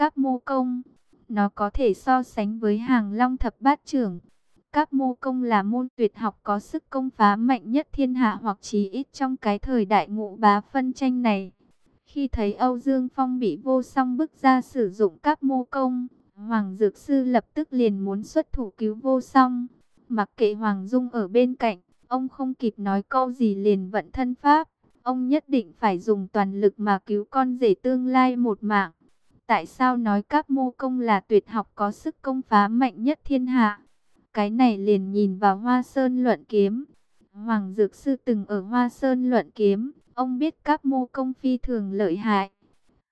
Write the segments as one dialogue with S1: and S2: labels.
S1: các mô công. Nó có thể so sánh với hàng long thập bát trưởng. Các mô công là môn tuyệt học có sức công phá mạnh nhất thiên hạ hoặc chí ít trong cái thời đại ngũ bá phân tranh này. Khi thấy Âu Dương Phong bị vô song bức ra sử dụng các mô công, Hoàng Dược Sư lập tức liền muốn xuất thủ cứu vô song. Mặc kệ Hoàng Dung ở bên cạnh, ông không kịp nói câu gì liền vận thân pháp. Ông nhất định phải dùng toàn lực mà cứu con rể tương lai một mạng. Tại sao nói các mô công là tuyệt học có sức công phá mạnh nhất thiên hạ? Cái này liền nhìn vào Hoa Sơn luận kiếm. Hoàng Dược Sư từng ở Hoa Sơn luận kiếm, ông biết các mô công phi thường lợi hại.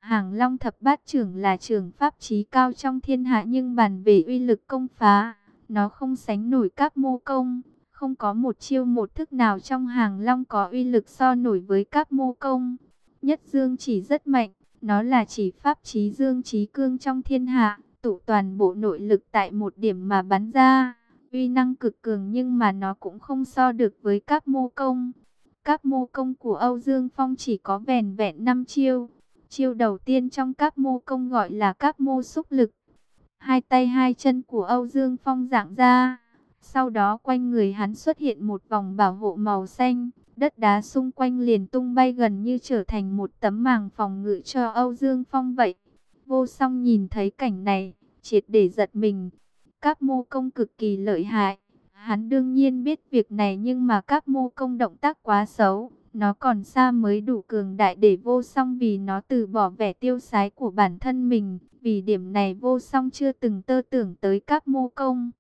S1: Hàng Long thập bát trưởng là trường pháp trí cao trong thiên hạ nhưng bàn về uy lực công phá, nó không sánh nổi các mô công. Không có một chiêu một thức nào trong hàng long có uy lực so nổi với các mô công. Nhất dương chỉ rất mạnh, nó là chỉ pháp trí dương trí cương trong thiên hạ, tụ toàn bộ nội lực tại một điểm mà bắn ra. Uy năng cực cường nhưng mà nó cũng không so được với các mô công. Các mô công của Âu Dương Phong chỉ có vẻn vẹn 5 chiêu. Chiêu đầu tiên trong các mô công gọi là các mô xúc lực. Hai tay hai chân của Âu Dương Phong dạng ra sau đó quanh người hắn xuất hiện một vòng bảo hộ màu xanh, đất đá xung quanh liền tung bay gần như trở thành một tấm màng phòng ngự cho Âu Dương Phong vậy. Vô song nhìn thấy cảnh này, triệt để giật mình. Các mô công cực kỳ lợi hại. Hắn đương nhiên biết việc này nhưng mà các mô công động tác quá xấu. Nó còn xa mới đủ cường đại để vô song vì nó từ bỏ vẻ tiêu sái của bản thân mình. Vì điểm này vô song chưa từng tơ tưởng tới các mô công.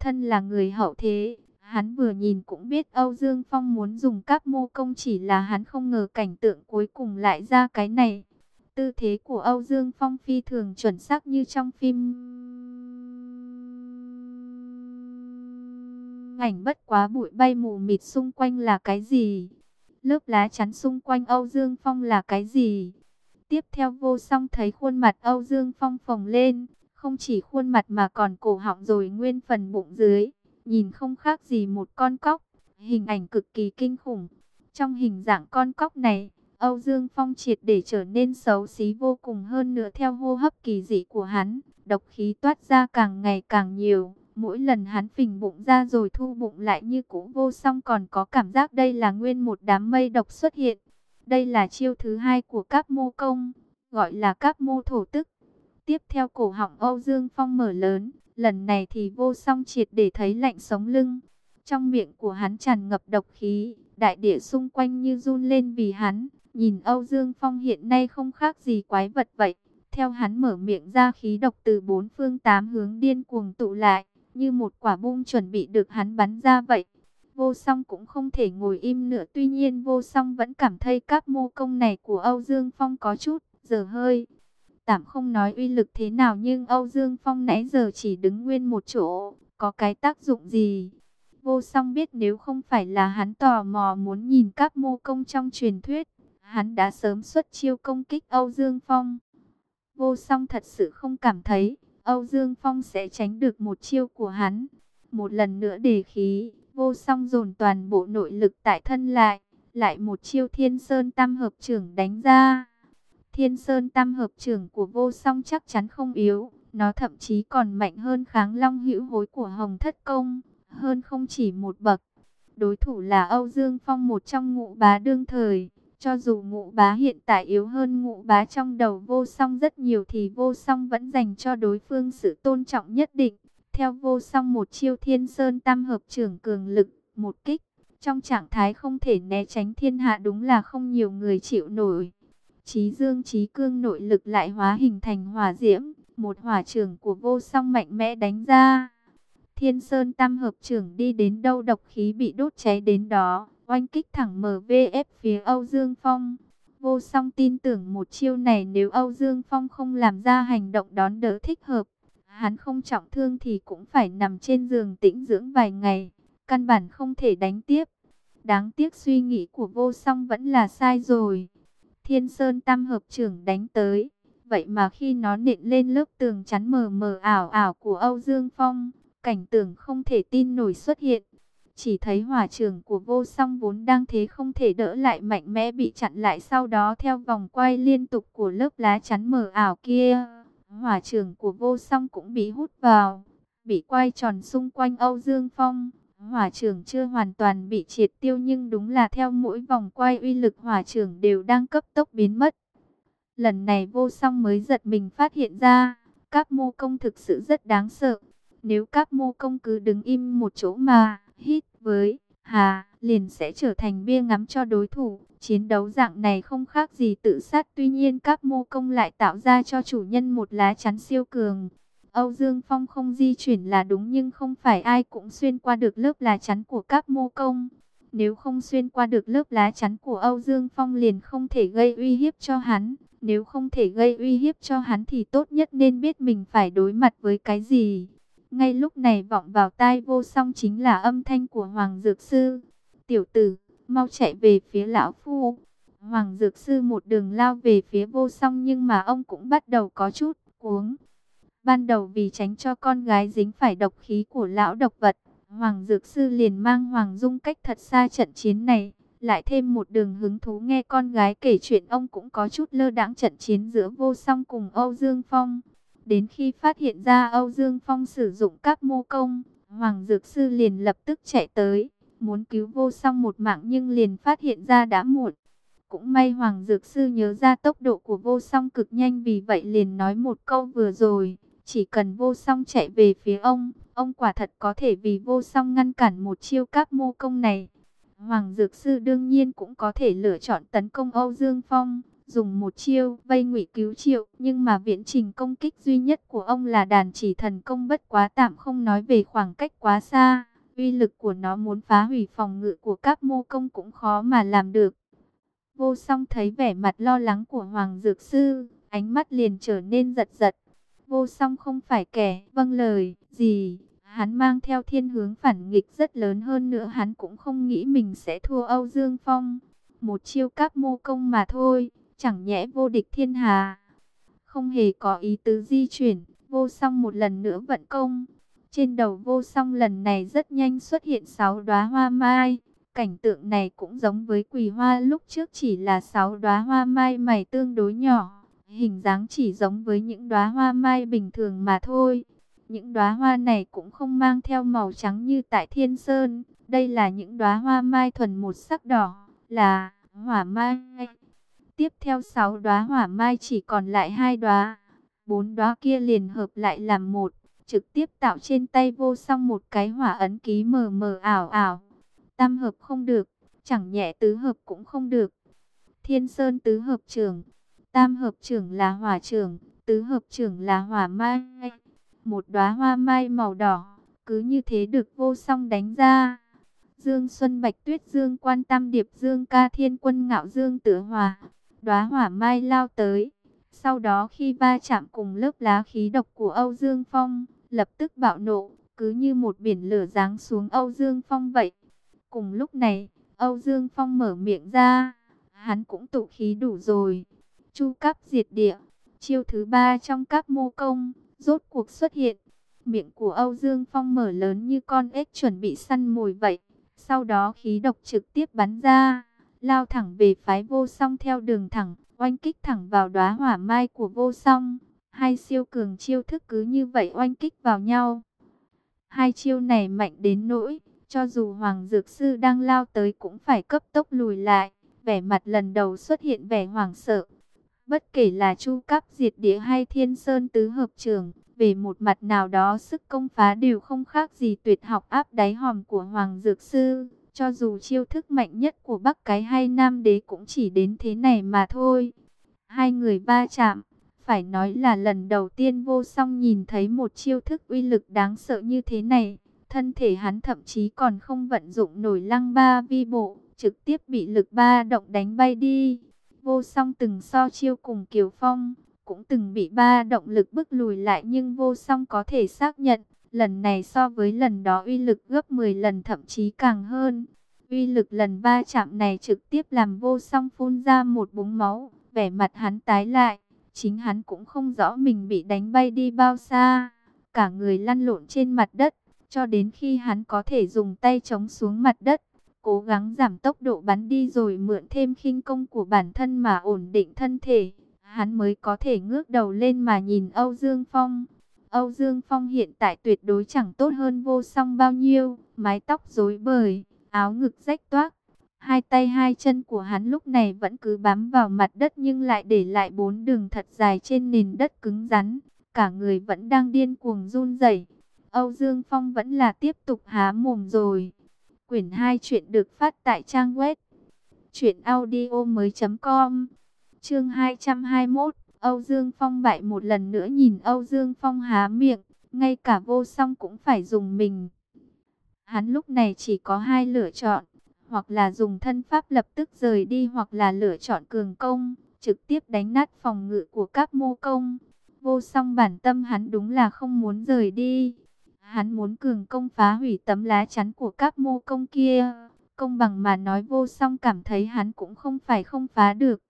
S1: Thân là người hậu thế, hắn vừa nhìn cũng biết Âu Dương Phong muốn dùng các mô công chỉ là hắn không ngờ cảnh tượng cuối cùng lại ra cái này. Tư thế của Âu Dương Phong phi thường chuẩn xác như trong phim. Ảnh bất quá bụi bay mù mịt xung quanh là cái gì? Lớp lá chắn xung quanh Âu Dương Phong là cái gì? Tiếp theo vô song thấy khuôn mặt Âu Dương Phong phồng lên, không chỉ khuôn mặt mà còn cổ họng rồi nguyên phần bụng dưới, nhìn không khác gì một con cóc, hình ảnh cực kỳ kinh khủng. Trong hình dạng con cóc này, Âu Dương Phong triệt để trở nên xấu xí vô cùng hơn nữa theo hô hấp kỳ dị của hắn, độc khí toát ra càng ngày càng nhiều. Mỗi lần hắn phình bụng ra rồi thu bụng lại như cũ vô song còn có cảm giác đây là nguyên một đám mây độc xuất hiện. Đây là chiêu thứ hai của các mô công, gọi là các mô thổ tức. Tiếp theo cổ họng Âu Dương Phong mở lớn, lần này thì vô song triệt để thấy lạnh sống lưng. Trong miệng của hắn tràn ngập độc khí, đại địa xung quanh như run lên vì hắn. Nhìn Âu Dương Phong hiện nay không khác gì quái vật vậy. Theo hắn mở miệng ra khí độc từ bốn phương tám hướng điên cuồng tụ lại, như một quả bom chuẩn bị được hắn bắn ra vậy. Vô song cũng không thể ngồi im nữa tuy nhiên vô song vẫn cảm thấy các mô công này của Âu Dương Phong có chút dở hơi. Tạm không nói uy lực thế nào nhưng Âu Dương Phong nãy giờ chỉ đứng nguyên một chỗ, có cái tác dụng gì? Vô song biết nếu không phải là hắn tò mò muốn nhìn các mô công trong truyền thuyết, hắn đã sớm xuất chiêu công kích Âu Dương Phong. Vô song thật sự không cảm thấy Âu Dương Phong sẽ tránh được một chiêu của hắn. Một lần nữa đề khí, vô song dồn toàn bộ nội lực tại thân lại, lại một chiêu thiên sơn tam hợp trưởng đánh ra. Thiên Sơn Tam hợp trưởng của vô song chắc chắn không yếu, nó thậm chí còn mạnh hơn kháng long hữu hối của Hồng Thất Công, hơn không chỉ một bậc. Đối thủ là Âu Dương Phong một trong ngũ bá đương thời, cho dù ngũ bá hiện tại yếu hơn ngũ bá trong đầu vô song rất nhiều thì vô song vẫn dành cho đối phương sự tôn trọng nhất định. Theo vô song một chiêu thiên sơn tam hợp trưởng cường lực, một kích, trong trạng thái không thể né tránh thiên hạ đúng là không nhiều người chịu nổi. Chí dương chí cương nội lực lại hóa hình thành hỏa diễm, một hỏa trường của vô song mạnh mẽ đánh ra. Thiên Sơn Tam hợp trưởng đi đến đâu độc khí bị đốt cháy đến đó, oanh kích thẳng MVF phía Âu Dương Phong. Vô song tin tưởng một chiêu này nếu Âu Dương Phong không làm ra hành động đón đỡ thích hợp, hắn không trọng thương thì cũng phải nằm trên giường tĩnh dưỡng vài ngày, căn bản không thể đánh tiếp. Đáng tiếc suy nghĩ của vô song vẫn là sai rồi. Thiên Sơn Tam hợp trưởng đánh tới. Vậy mà khi nó nện lên lớp tường chắn mờ mờ ảo ảo của Âu Dương Phong, cảnh tượng không thể tin nổi xuất hiện. Chỉ thấy hỏa trường của vô song vốn đang thế không thể đỡ lại mạnh mẽ bị chặn lại sau đó theo vòng quay liên tục của lớp lá chắn mờ ảo kia. hỏa trường của vô song cũng bị hút vào, bị quay tròn xung quanh Âu Dương Phong. Hỏa trường chưa hoàn toàn bị triệt tiêu nhưng đúng là theo mỗi vòng quay uy lực hỏa trường đều đang cấp tốc biến mất. Lần này vô song mới giật mình phát hiện ra, các mô công thực sự rất đáng sợ. Nếu các mô công cứ đứng im một chỗ mà hít với hà liền sẽ trở thành bia ngắm cho đối thủ. Chiến đấu dạng này không khác gì tự sát tuy nhiên các mô công lại tạo ra cho chủ nhân một lá chắn siêu cường. Âu Dương Phong không di chuyển là đúng nhưng không phải ai cũng xuyên qua được lớp lá chắn của các mô công. Nếu không xuyên qua được lớp lá chắn của Âu Dương Phong liền không thể gây uy hiếp cho hắn. Nếu không thể gây uy hiếp cho hắn thì tốt nhất nên biết mình phải đối mặt với cái gì. Ngay lúc này vọng vào tai vô song chính là âm thanh của Hoàng Dược Sư. Tiểu tử, mau chạy về phía lão phu. Hoàng Dược Sư một đường lao về phía vô song nhưng mà ông cũng bắt đầu có chút cuống. Ban đầu vì tránh cho con gái dính phải độc khí của lão độc vật, Hoàng Dược Sư liền mang Hoàng Dung cách thật xa trận chiến này. Lại thêm một đường hứng thú nghe con gái kể chuyện ông cũng có chút lơ đãng trận chiến giữa vô song cùng Âu Dương Phong. Đến khi phát hiện ra Âu Dương Phong sử dụng các mô công, Hoàng Dược Sư liền lập tức chạy tới, muốn cứu vô song một mạng nhưng liền phát hiện ra đã muộn. Cũng may Hoàng Dược Sư nhớ ra tốc độ của vô song cực nhanh vì vậy liền nói một câu vừa rồi. Chỉ cần vô song chạy về phía ông, ông quả thật có thể vì vô song ngăn cản một chiêu các mô công này. Hoàng Dược Sư đương nhiên cũng có thể lựa chọn tấn công Âu Dương Phong, dùng một chiêu vây ngụy cứu triệu. Nhưng mà viễn trình công kích duy nhất của ông là đàn chỉ thần công bất quá tạm không nói về khoảng cách quá xa. Uy lực của nó muốn phá hủy phòng ngự của các mô công cũng khó mà làm được. Vô song thấy vẻ mặt lo lắng của Hoàng Dược Sư, ánh mắt liền trở nên giật giật. Vô song không phải kẻ vâng lời gì, hắn mang theo thiên hướng phản nghịch rất lớn hơn nữa hắn cũng không nghĩ mình sẽ thua Âu Dương Phong. Một chiêu các mô công mà thôi, chẳng nhẽ vô địch thiên hà. Không hề có ý tứ di chuyển, vô song một lần nữa vận công. Trên đầu vô song lần này rất nhanh xuất hiện sáu đóa hoa mai. Cảnh tượng này cũng giống với quỳ hoa lúc trước chỉ là sáu đóa hoa mai mày tương đối nhỏ. Hình dáng chỉ giống với những đóa hoa mai bình thường mà thôi. Những đóa hoa này cũng không mang theo màu trắng như tại Thiên Sơn. Đây là những đóa hoa mai thuần một sắc đỏ, là hỏa mai. Tiếp theo sáu đóa hỏa mai chỉ còn lại hai đóa. Bốn đóa kia liền hợp lại làm một, trực tiếp tạo trên tay vô song một cái hỏa ấn ký mờ mờ ảo ảo. Tam hợp không được, chẳng nhẹ tứ hợp cũng không được. Thiên Sơn tứ hợp trưởng, tam hợp trưởng là hỏa trưởng, tứ hợp trưởng là hỏa mai một đóa hoa mai màu đỏ, cứ như thế được vô song đánh ra. Dương Xuân Bạch Tuyết Dương Quan Tam Điệp Dương Ca Thiên Quân Ngạo Dương Tử Hòa, đóa hỏa mai lao tới. Sau đó khi va chạm cùng lớp lá khí độc của Âu Dương Phong, lập tức bạo nộ, cứ như một biển lửa giáng xuống Âu Dương Phong vậy. Cùng lúc này, Âu Dương Phong mở miệng ra, hắn cũng tụ khí đủ rồi. Chu cấp diệt địa, chiêu thứ ba trong các mô công rốt cuộc xuất hiện. Miệng của Âu Dương Phong mở lớn như con ếch chuẩn bị săn mồi vậy. Sau đó khí độc trực tiếp bắn ra, lao thẳng về phái vô song theo đường thẳng, oanh kích thẳng vào đóa hỏa mai của vô song. Hai siêu cường chiêu thức cứ như vậy oanh kích vào nhau. Hai chiêu này mạnh đến nỗi, cho dù Hoàng Dược Sư đang lao tới cũng phải cấp tốc lùi lại. Vẻ mặt lần đầu xuất hiện vẻ hoảng sợ, Bất kể là chu cấp diệt địa hay thiên sơn tứ hợp trường, về một mặt nào đó sức công phá đều không khác gì tuyệt học áp đáy hòm của Hoàng Dược Sư. Cho dù chiêu thức mạnh nhất của Bắc Cái hay Nam Đế cũng chỉ đến thế này mà thôi. Hai người ba chạm, phải nói là lần đầu tiên vô song nhìn thấy một chiêu thức uy lực đáng sợ như thế này. Thân thể hắn thậm chí còn không vận dụng nổi lăng ba vi bộ, trực tiếp bị lực ba động đánh bay đi. Vô song từng so chiêu cùng Kiều Phong, cũng từng bị ba động lực bức lùi lại nhưng vô song có thể xác nhận, lần này so với lần đó uy lực gấp 10 lần thậm chí càng hơn. Uy lực lần ba chạm này trực tiếp làm vô song phun ra một búng máu, vẻ mặt hắn tái lại, chính hắn cũng không rõ mình bị đánh bay đi bao xa, cả người lăn lộn trên mặt đất, cho đến khi hắn có thể dùng tay chống xuống mặt đất cố gắng giảm tốc độ bắn đi rồi mượn thêm khinh công của bản thân mà ổn định thân thể. hắn mới có thể ngước đầu lên mà nhìn Âu Dương Phong. Âu Dương Phong hiện tại tuyệt đối chẳng tốt hơn vô song bao nhiêu, mái tóc rối bời, áo ngực rách toác. Hai tay hai chân của hắn lúc này vẫn cứ bám vào mặt đất nhưng lại để lại bốn đường thật dài trên nền đất cứng rắn. Cả người vẫn đang điên cuồng run rẩy. Âu Dương Phong vẫn là tiếp tục há mồm rồi. Quyển 2 chuyện được phát tại trang web truyệnaudiomoi.com. Chương 221, Âu Dương Phong bại một lần nữa nhìn Âu Dương Phong há miệng, ngay cả vô song cũng phải dùng mình. Hắn lúc này chỉ có hai lựa chọn, hoặc là dùng thân pháp lập tức rời đi hoặc là lựa chọn cường công, trực tiếp đánh nát phòng ngự của các mô công. Vô song bản tâm hắn đúng là không muốn rời đi. Hắn muốn cường công phá hủy tấm lá chắn của các mô công kia. Công bằng mà nói vô song cảm thấy hắn cũng không phải không phá được.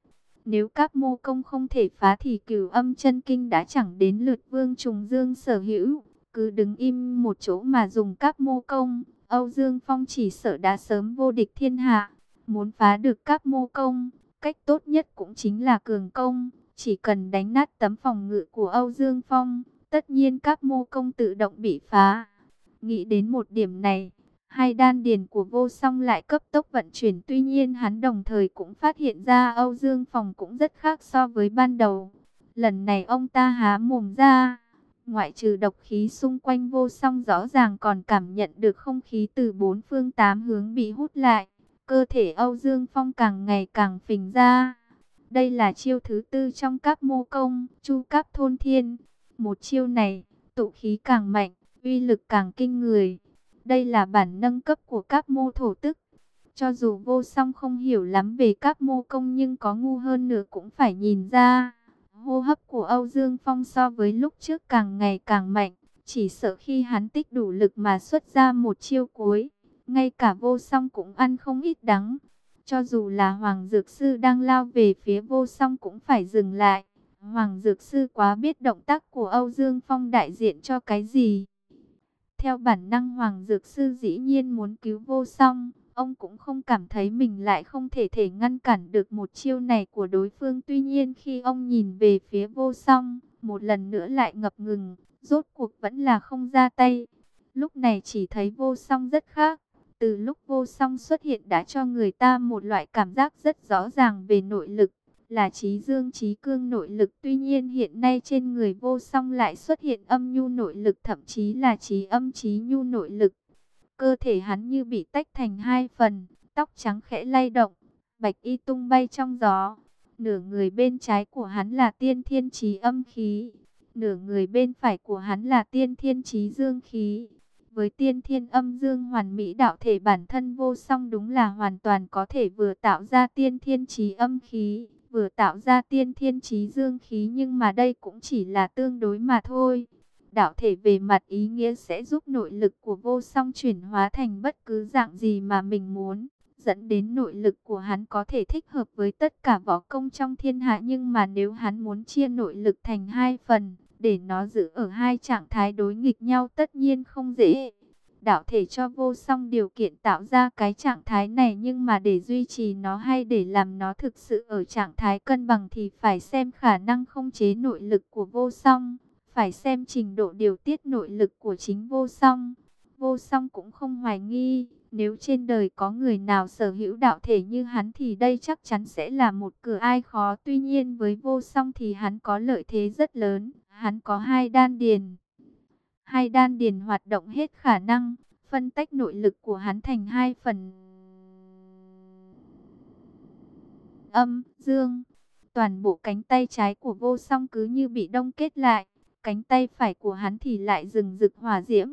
S1: Nếu các mô công không thể phá thì cửu âm chân kinh đã chẳng đến lượt vương trùng dương sở hữu. Cứ đứng im một chỗ mà dùng các mô công. Âu Dương Phong chỉ sợ đã sớm vô địch thiên hạ. Muốn phá được các mô công, cách tốt nhất cũng chính là cường công. Chỉ cần đánh nát tấm phòng ngự của Âu Dương Phong, tất nhiên các mô công tự động bị phá. Nghĩ đến một điểm này, hai đan điền của vô song lại cấp tốc vận chuyển. Tuy nhiên hắn đồng thời cũng phát hiện ra Âu Dương Phong cũng rất khác so với ban đầu. Lần này ông ta há mồm ra, ngoại trừ độc khí xung quanh vô song rõ ràng còn cảm nhận được không khí từ bốn phương tám hướng bị hút lại. Cơ thể Âu Dương Phong càng ngày càng phình ra. Đây là chiêu thứ tư trong các mô công, chu cấp thôn thiên. Một chiêu này, tụ khí càng mạnh, uy lực càng kinh người. Đây là bản nâng cấp của các mô thổ tức. Cho dù vô song không hiểu lắm về các mô công nhưng có ngu hơn nữa cũng phải nhìn ra. Hô hấp của Âu Dương Phong so với lúc trước càng ngày càng mạnh. Chỉ sợ khi hắn tích đủ lực mà xuất ra một chiêu cuối. Ngay cả vô song cũng ăn không ít đắng. Cho dù là Hoàng Dược Sư đang lao về phía vô song cũng phải dừng lại. Hoàng Dược Sư quá biết động tác của Âu Dương Phong đại diện cho cái gì. Theo bản năng Hoàng Dược Sư dĩ nhiên muốn cứu vô song. Ông cũng không cảm thấy mình lại không thể thể ngăn cản được một chiêu này của đối phương. Tuy nhiên khi ông nhìn về phía vô song, một lần nữa lại ngập ngừng, rốt cuộc vẫn là không ra tay. Lúc này chỉ thấy vô song rất khác. Từ lúc vô song xuất hiện đã cho người ta một loại cảm giác rất rõ ràng về nội lực, là trí dương trí cương nội lực. Tuy nhiên hiện nay trên người vô song lại xuất hiện âm nhu nội lực thậm chí là trí âm trí nhu nội lực. Cơ thể hắn như bị tách thành hai phần, tóc trắng khẽ lay động, bạch y tung bay trong gió. Nửa người bên trái của hắn là tiên thiên trí âm khí, nửa người bên phải của hắn là tiên thiên trí dương khí. Với tiên thiên âm dương hoàn mỹ đạo thể bản thân vô song đúng là hoàn toàn có thể vừa tạo ra tiên thiên trí âm khí, vừa tạo ra tiên thiên trí dương khí nhưng mà đây cũng chỉ là tương đối mà thôi. Đạo thể về mặt ý nghĩa sẽ giúp nội lực của vô song chuyển hóa thành bất cứ dạng gì mà mình muốn, dẫn đến nội lực của hắn có thể thích hợp với tất cả võ công trong thiên hạ nhưng mà nếu hắn muốn chia nội lực thành hai phần, để nó giữ ở hai trạng thái đối nghịch nhau tất nhiên không dễ. Đạo thể cho vô song điều kiện tạo ra cái trạng thái này nhưng mà để duy trì nó hay để làm nó thực sự ở trạng thái cân bằng thì phải xem khả năng không chế nội lực của vô song, phải xem trình độ điều tiết nội lực của chính vô song. Vô song cũng không hoài nghi, nếu trên đời có người nào sở hữu đạo thể như hắn thì đây chắc chắn sẽ là một cửa ai khó. Tuy nhiên với vô song thì hắn có lợi thế rất lớn, hắn có hai đan điền. Hai đan điền hoạt động hết khả năng, phân tách nội lực của hắn thành hai phần. Âm, dương, toàn bộ cánh tay trái của vô song cứ như bị đông kết lại, cánh tay phải của hắn thì lại rừng rực hỏa diễm.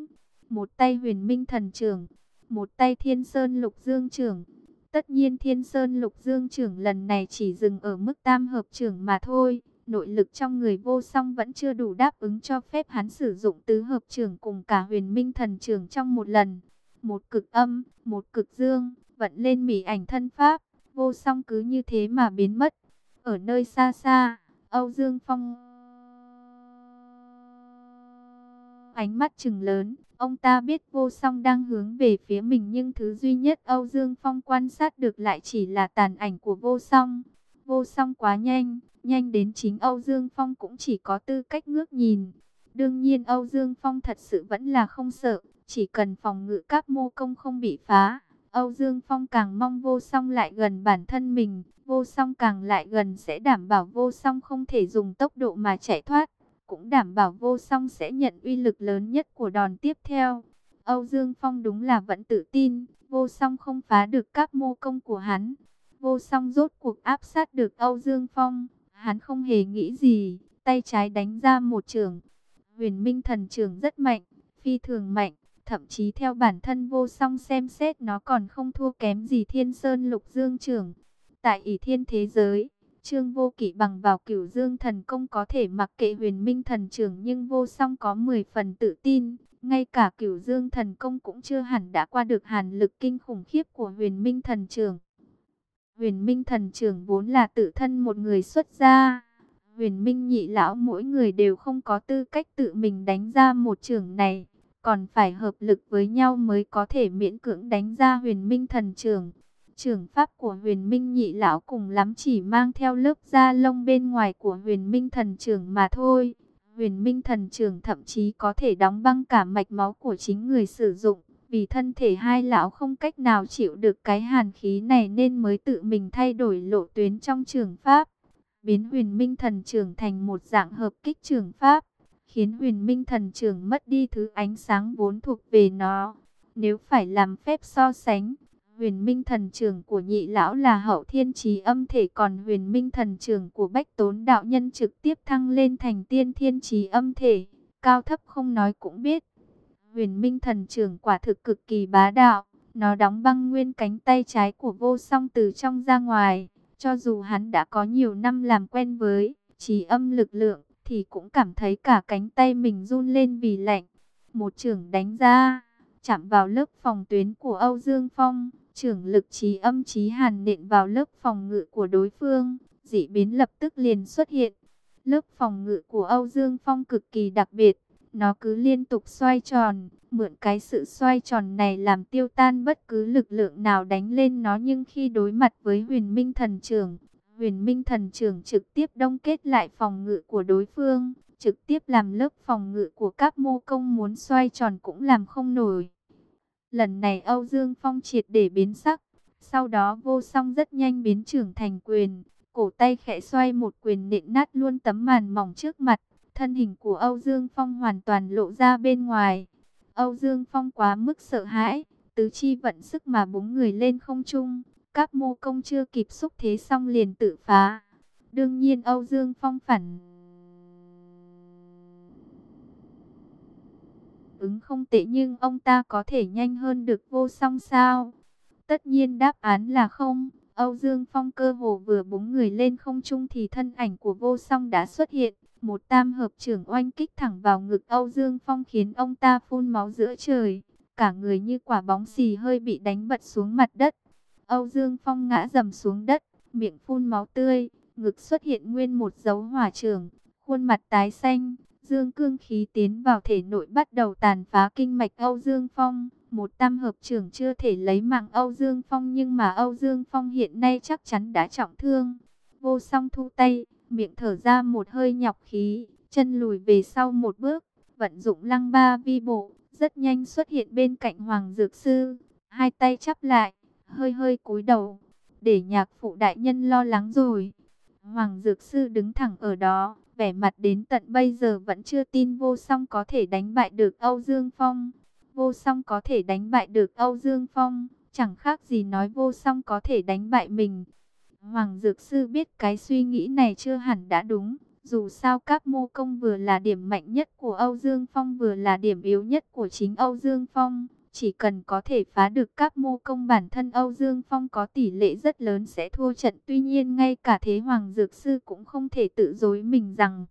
S1: Một tay huyền minh thần trưởng, một tay thiên sơn lục dương trưởng. Tất nhiên thiên sơn lục dương trưởng lần này chỉ dừng ở mức tam hợp trưởng mà thôi nội lực trong người vô song vẫn chưa đủ đáp ứng cho phép hắn sử dụng tứ hợp trường cùng cả huyền minh thần trường trong một lần. Một cực âm, một cực dương, vận lên mỉ ảnh thân pháp, vô song cứ như thế mà biến mất. Ở nơi xa xa, Âu Dương Phong ánh mắt trừng lớn, ông ta biết vô song đang hướng về phía mình nhưng thứ duy nhất Âu Dương Phong quan sát được lại chỉ là tàn ảnh của vô song. Vô song quá nhanh, nhanh đến chính Âu Dương Phong cũng chỉ có tư cách ngước nhìn. Đương nhiên Âu Dương Phong thật sự vẫn là không sợ, chỉ cần phòng ngự các mô công không bị phá. Âu Dương Phong càng mong vô song lại gần bản thân mình, vô song càng lại gần sẽ đảm bảo vô song không thể dùng tốc độ mà chạy thoát, cũng đảm bảo vô song sẽ nhận uy lực lớn nhất của đòn tiếp theo. Âu Dương Phong đúng là vẫn tự tin, vô song không phá được các mô công của hắn. Vô song rốt cuộc áp sát được Âu Dương Phong, hắn không hề nghĩ gì, tay trái đánh ra một trường. Huyền Minh thần trường rất mạnh, phi thường mạnh, thậm chí theo bản thân vô song xem xét nó còn không thua kém gì Thiên Sơn Lục Dương trường. Tại ỷ thiên thế giới, Trương Vô Kỵ bằng vào cửu dương thần công có thể mặc kệ huyền minh thần Trường, nhưng vô song có 10 phần tự tin. Ngay cả cửu dương thần công cũng chưa hẳn đã qua được hàn lực kinh khủng khiếp của huyền minh thần Trường. Huyền minh thần trưởng vốn là tự thân một người xuất gia. Huyền minh nhị lão mỗi người đều không có tư cách tự mình đánh ra một trưởng này. Còn phải hợp lực với nhau mới có thể miễn cưỡng đánh ra huyền minh thần trưởng. Trưởng pháp của huyền minh nhị lão cùng lắm chỉ mang theo lớp da lông bên ngoài của huyền minh thần trưởng mà thôi. Huyền minh thần trưởng thậm chí có thể đóng băng cả mạch máu của chính người sử dụng. Vì thân thể hai lão không cách nào chịu được cái hàn khí này nên mới tự mình thay đổi lộ tuyến trong trường pháp. Biến huyền minh thần trường thành một dạng hợp kích trường pháp. Khiến huyền minh thần trường mất đi thứ ánh sáng vốn thuộc về nó. Nếu phải làm phép so sánh, huyền minh thần trường của nhị lão là hậu thiên trí âm thể còn huyền minh thần trường của bách tốn đạo nhân trực tiếp thăng lên thành tiên thiên trí âm thể. Cao thấp không nói cũng biết. Huyền minh thần trưởng quả thực cực kỳ bá đạo. Nó đóng băng nguyên cánh tay trái của vô song từ trong ra ngoài. Cho dù hắn đã có nhiều năm làm quen với trí âm lực lượng, thì cũng cảm thấy cả cánh tay mình run lên vì lạnh. Một trưởng đánh ra, chạm vào lớp phòng tuyến của Âu Dương Phong trưởng lực trí âm trí hàn nện vào lớp phòng ngự của đối phương, dị biến lập tức liền xuất hiện. Lớp phòng ngự của Âu Dương Phong cực kỳ đặc biệt, nó cứ liên tục xoay tròn, mượn cái sự xoay tròn này làm tiêu tan bất cứ lực lượng nào đánh lên nó. Nhưng khi đối mặt với huyền minh thần trưởng, huyền minh thần trưởng trực tiếp đông kết lại phòng ngự của đối phương, trực tiếp làm lớp phòng ngự của các mô công muốn xoay tròn cũng làm không nổi. Lần này Âu Dương Phong triệt để biến sắc, sau đó vô song rất nhanh biến trưởng thành quyền, cổ tay khẽ xoay một quyền nện nát luôn tấm màn mỏng trước mặt, thân hình của Âu Dương Phong hoàn toàn lộ ra bên ngoài. Âu Dương Phong quá mức sợ hãi, tứ chi vận sức mà búng người lên không trung, các mô công chưa kịp xúc thế xong liền tự phá. Đương nhiên Âu Dương Phong phản ứng không tệ nhưng ông ta có thể nhanh hơn được vô song sao? Tất nhiên đáp án là không. Âu Dương Phong cơ hồ vừa búng người lên không trung thì thân ảnh của vô song đã xuất hiện. Một tam hợp trưởng oanh kích thẳng vào ngực Âu Dương Phong khiến ông ta phun máu giữa trời. Cả người như quả bóng xì hơi bị đánh bật xuống mặt đất. Âu Dương Phong ngã dầm xuống đất, miệng phun máu tươi, ngực xuất hiện nguyên một dấu hỏa trường, khuôn mặt tái xanh, Dương cương khí tiến vào thể nội bắt đầu tàn phá kinh mạch Âu Dương Phong. Một tam hợp trưởng chưa thể lấy mạng Âu Dương Phong nhưng mà Âu Dương Phong hiện nay chắc chắn đã trọng thương. Vô song thu tay, miệng thở ra một hơi nhọc khí, chân lùi về sau một bước, vận dụng lăng ba vi bộ, rất nhanh xuất hiện bên cạnh Hoàng Dược Sư. Hai tay chắp lại, hơi hơi cúi đầu, để nhạc phụ đại nhân lo lắng rồi. Hoàng Dược Sư đứng thẳng ở đó, vẻ mặt đến tận bây giờ vẫn chưa tin vô song có thể đánh bại được Âu Dương Phong. Vô song có thể đánh bại được Âu Dương Phong, chẳng khác gì nói vô song có thể đánh bại mình. Hoàng Dược Sư biết cái suy nghĩ này chưa hẳn đã đúng. Dù sao các mô công vừa là điểm mạnh nhất của Âu Dương Phong vừa là điểm yếu nhất của chính Âu Dương Phong. Chỉ cần có thể phá được các mô công bản thân Âu Dương Phong có tỷ lệ rất lớn sẽ thua trận. Tuy nhiên ngay cả thế Hoàng Dược Sư cũng không thể tự dối mình rằng,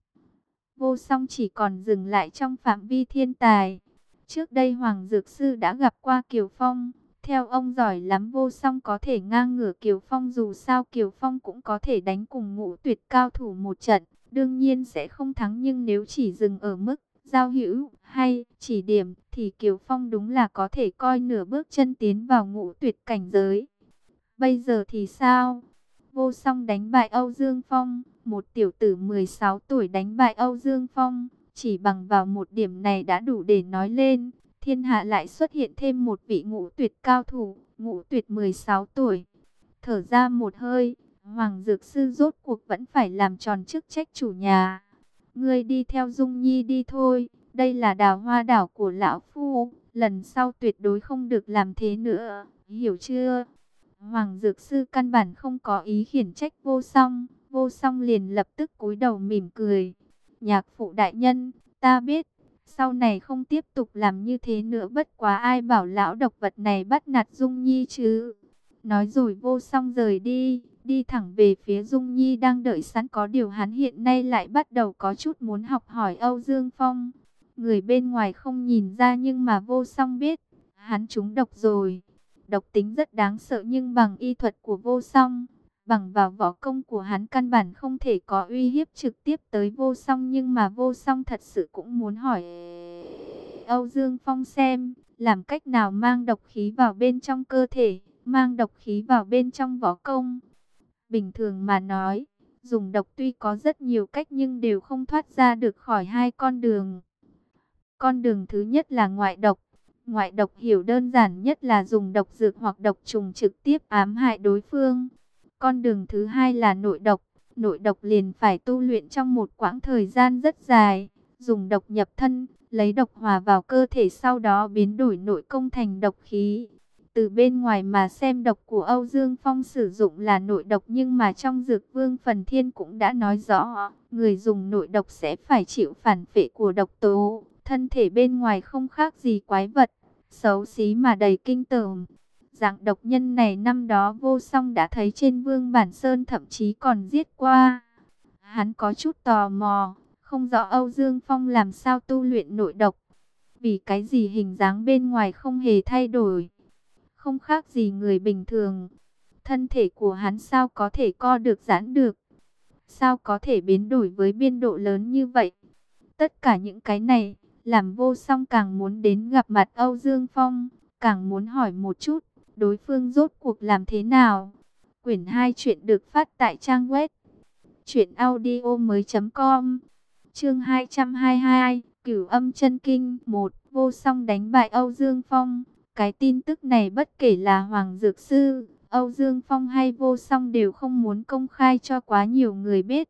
S1: vô song chỉ còn dừng lại trong phạm vi thiên tài. Trước đây Hoàng Dược Sư đã gặp qua Kiều Phong. Theo ông giỏi lắm vô song có thể ngang ngửa Kiều Phong dù sao Kiều Phong cũng có thể đánh cùng ngũ tuyệt cao thủ một trận. Đương nhiên sẽ không thắng nhưng nếu chỉ dừng ở mức giao hữu hay chỉ điểm thì Kiều Phong đúng là có thể coi nửa bước chân tiến vào ngũ tuyệt cảnh giới. Bây giờ thì sao? Vô song đánh bại Âu Dương Phong, một tiểu tử 16 tuổi đánh bại Âu Dương Phong, chỉ bằng vào một điểm này đã đủ để nói lên. Thiên hạ lại xuất hiện thêm một vị ngũ tuyệt cao thủ, ngũ tuyệt 16 tuổi. Thở ra một hơi, Hoàng Dược Sư rốt cuộc vẫn phải làm tròn chức trách chủ nhà. Ngươi đi theo Dung Nhi đi thôi, đây là đào hoa đảo của Lão Phu, lần sau tuyệt đối không được làm thế nữa, hiểu chưa? Hoàng Dược Sư căn bản không có ý khiển trách vô song, vô song liền lập tức cúi đầu mỉm cười. Nhạc phụ đại nhân, ta biết, sau này không tiếp tục làm như thế nữa bất quá ai bảo lão độc vật này bắt nạt Dung Nhi chứ. Nói rồi vô song rời đi, đi thẳng về phía Dung Nhi đang đợi sẵn có điều hắn hiện nay lại bắt đầu có chút muốn học hỏi Âu Dương Phong. Người bên ngoài không nhìn ra nhưng mà vô song biết, hắn trúng độc rồi. Độc tính rất đáng sợ nhưng bằng y thuật của vô song, bằng vào võ công của hắn căn bản không thể có uy hiếp trực tiếp tới vô song nhưng mà vô song thật sự cũng muốn hỏi Âu Dương Phong xem, làm cách nào mang độc khí vào bên trong cơ thể, mang độc khí vào bên trong võ công. Bình thường mà nói, dùng độc tuy có rất nhiều cách nhưng đều không thoát ra được khỏi hai con đường. Con đường thứ nhất là ngoại độc. Ngoại độc hiểu đơn giản nhất là dùng độc dược hoặc độc trùng trực tiếp ám hại đối phương. Con đường thứ hai là nội độc. Nội độc liền phải tu luyện trong một quãng thời gian rất dài. Dùng độc nhập thân, lấy độc hòa vào cơ thể sau đó biến đổi nội công thành độc khí. Từ bên ngoài mà xem độc của Âu Dương Phong sử dụng là nội độc nhưng mà trong dược vương phần thiên cũng đã nói rõ, người dùng nội độc sẽ phải chịu phản phệ của độc tố, thân thể bên ngoài không khác gì quái vật, xấu xí mà đầy kinh tởm. Dạng độc nhân này năm đó vô song đã thấy trên vương bản sơn thậm chí còn giết qua. Hắn có chút tò mò, không rõ Âu Dương Phong làm sao tu luyện nội độc. Vì cái gì hình dáng bên ngoài không hề thay đổi không khác gì người bình thường. Thân thể của hắn sao có thể co được giãn được? Sao có thể biến đổi với biên độ lớn như vậy? Tất cả những cái này, làm vô song càng muốn đến gặp mặt Âu Dương Phong, càng muốn hỏi một chút, đối phương rốt cuộc làm thế nào? Quyển 2 chuyện được phát tại trang web chuyểnaudio.com Chương 222, Cửu Âm Chân Kinh 1, vô song đánh bại Âu Dương Phong. Cái tin tức này bất kể là Hoàng Dược Sư, Âu Dương Phong hay Vô Song đều không muốn công khai cho quá nhiều người biết.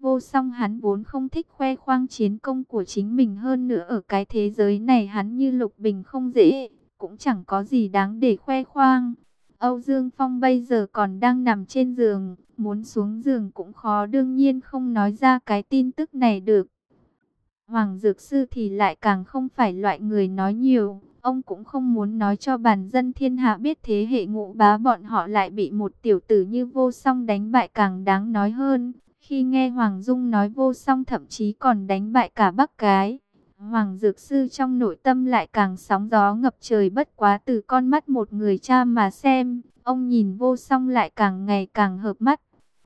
S1: Vô Song hắn vốn không thích khoe khoang chiến công của chính mình hơn nữa ở cái thế giới này hắn như Lục Bình không dễ, cũng chẳng có gì đáng để khoe khoang. Âu Dương Phong bây giờ còn đang nằm trên giường, muốn xuống giường cũng khó đương nhiên không nói ra cái tin tức này được. Hoàng Dược Sư thì lại càng không phải loại người nói nhiều, Ông cũng không muốn nói cho bản dân thiên hạ biết thế hệ ngũ bá bọn họ lại bị một tiểu tử như vô song đánh bại càng đáng nói hơn. Khi nghe Hoàng Dung nói vô song thậm chí còn đánh bại cả Bắc Cái. Hoàng Dược Sư trong nội tâm lại càng sóng gió ngập trời bất quá từ con mắt một người cha mà xem. Ông nhìn vô song lại càng ngày càng hợp mắt.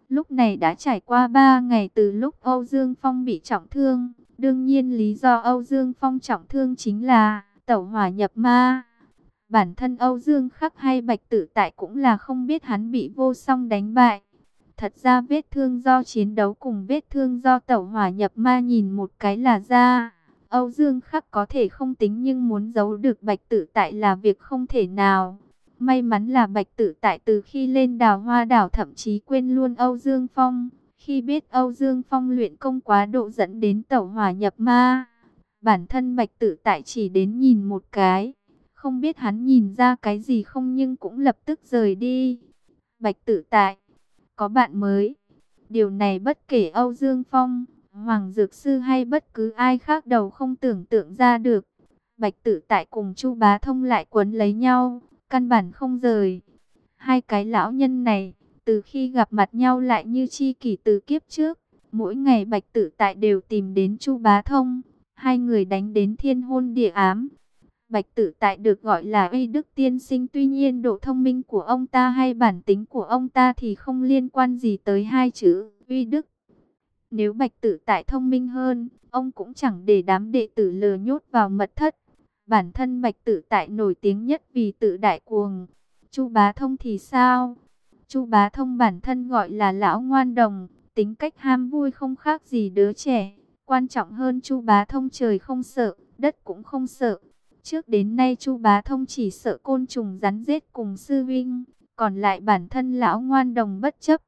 S1: Lúc này đã trải qua 3 ngày từ lúc Âu Dương Phong bị trọng thương. Đương nhiên lý do Âu Dương Phong trọng thương chính là tẩu hỏa nhập ma. Bản thân Âu Dương Khắc hay Bạch Tử Tại cũng là không biết hắn bị vô song đánh bại. Thật ra vết thương do chiến đấu cùng vết thương do tẩu hỏa nhập ma nhìn một cái là ra. Âu Dương Khắc có thể không tính nhưng muốn giấu được Bạch Tử Tại là việc không thể nào. May mắn là Bạch Tử Tại từ khi lên đào hoa đảo thậm chí quên luôn Âu Dương Phong. Khi biết Âu Dương Phong luyện công quá độ dẫn đến tẩu hỏa nhập ma, Bản thân bạch tử tại chỉ đến nhìn một cái. Không biết hắn nhìn ra cái gì không nhưng cũng lập tức rời đi. Bạch tử tại, có bạn mới. Điều này bất kể Âu Dương Phong, Hoàng Dược Sư hay bất cứ ai khác đầu không tưởng tượng ra được. Bạch tử tại cùng Chu Bá Thông lại quấn lấy nhau, căn bản không rời. Hai cái lão nhân này, từ khi gặp mặt nhau lại như chi kỷ từ kiếp trước. Mỗi ngày Bạch Tử Tại đều tìm đến Chu Bá Thông, hai người đánh đến thiên hôn địa ám. Bạch tử tại được gọi là uy đức tiên sinh tuy nhiên độ thông minh của ông ta hay bản tính của ông ta thì không liên quan gì tới hai chữ uy đức. Nếu bạch tử tại thông minh hơn, ông cũng chẳng để đám đệ tử lừa nhốt vào mật thất. Bản thân bạch tử tại nổi tiếng nhất vì tự đại cuồng. Chu bá thông thì sao? Chu Bá Thông bản thân gọi là lão ngoan đồng, tính cách ham vui không khác gì đứa trẻ. Quan trọng hơn Chu Bá Thông trời không sợ, đất cũng không sợ. Trước đến nay Chu Bá Thông chỉ sợ côn trùng rắn rết cùng sư vinh, còn lại bản thân lão ngoan đồng bất chấp.